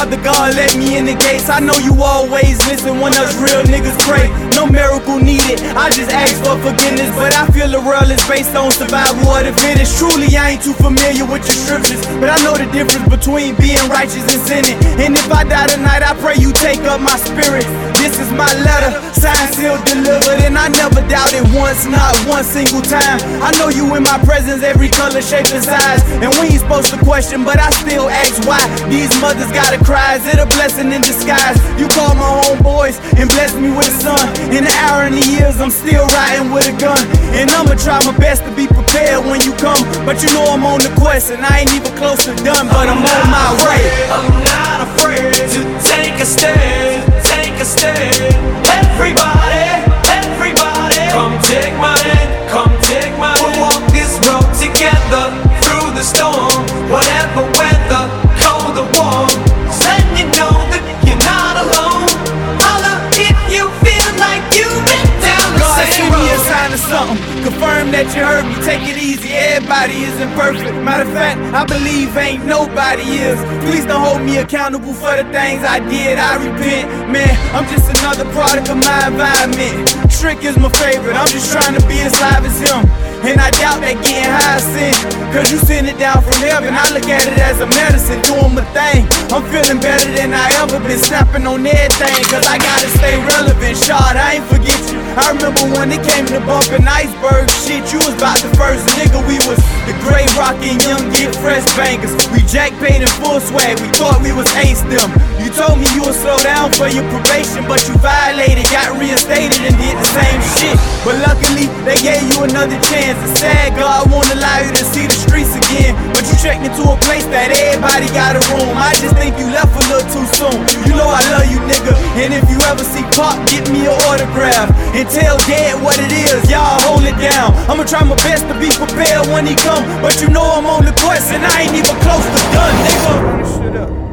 Father God, let me in the gates. I know you always listen when us real niggas pray. No miracle needed, I just ask for forgiveness. But I feel the world is based on survival of the fittest. Truly, I ain't too familiar with your scriptures, but I know the difference between being righteous and sinning. And if I die tonight, I pray you take up my spirit. This is my letter, signed, sealed, delivered, and I never doubted once, not one single time. I know you in my presence, every color, shape, and size. And we ain't supposed to question, but I still ask why. These mothers gotta is it a blessing in disguise? You call my homeboys and bless me with a son. In the the years, I'm still riding with a gun. And I'ma try my best to be prepared when you come. But you know I'm on the quest, and I ain't even close to done, but I'm on my way. I'm something. Confirm that you heard me. Take it easy. Everybody isn't perfect. Matter of fact, I believe ain't nobody is. Please don't hold me accountable for the things I did. I repent, man. I'm just another product of my environment. Trick is my favorite. I'm just trying to be as live as him. And I doubt that getting high sin. Cause you send it down from heaven. I look at it as a medicine, doing my thing. I'm feeling better than I ever been. Snapping on everything. Cause I gotta stay relevant. Shot, I ain't forget you. I remember when it came to bumping iceberg shit. You was about the first nigga. We was the gray rockin' young get fresh bangers. We jack paid in full swag. We thought we was ace them. You told me you would slow down for your probation, but you violated, got reinstated, and did the same shit. But luckily, they gave you another chance. It's sad, God won't allow you to Trek me to a place that everybody got a room. I just think you left a little too soon. You know I love you, nigga. And if you ever see Pop, get me an autograph. And tell Dad what it is, y'all hold it down. I'ma try my best to be prepared when he come. But you know I'm on the quest and I ain't even close to done, nigga.